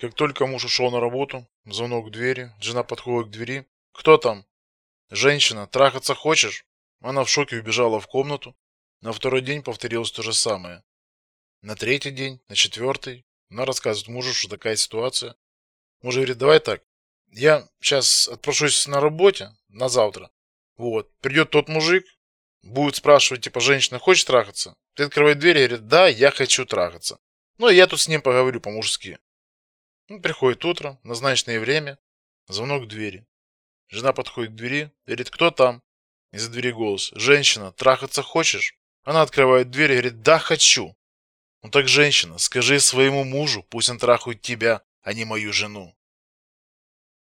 Как только муж ушел на работу, звонок в двери, жена подходит к двери. Кто там? Женщина, трахаться хочешь? Она в шоке убежала в комнату. На второй день повторилось то же самое. На третий день, на четвертый, она рассказывает мужу, что такая ситуация. Муж говорит: "Давай так. Я сейчас отпрошусь на работе на завтра. Вот. Придет тот мужик, будет спрашивать, типа, женщина хочет трахаться? Ты открывает дверь и говорит: "Да, я хочу трахаться". Ну, я тут с ним поговорю по-мужски. Ну, приходит утро, назначенное время, звонок в двери. Жена подходит к двери, говорит: "Кто там?" Из-за двери голос: "Женщина, трахаться хочешь?" Она открывает дверь и говорит: "Да, хочу". Ну так, женщина, скажи своему мужу, пусть он трахает тебя, а не мою жену.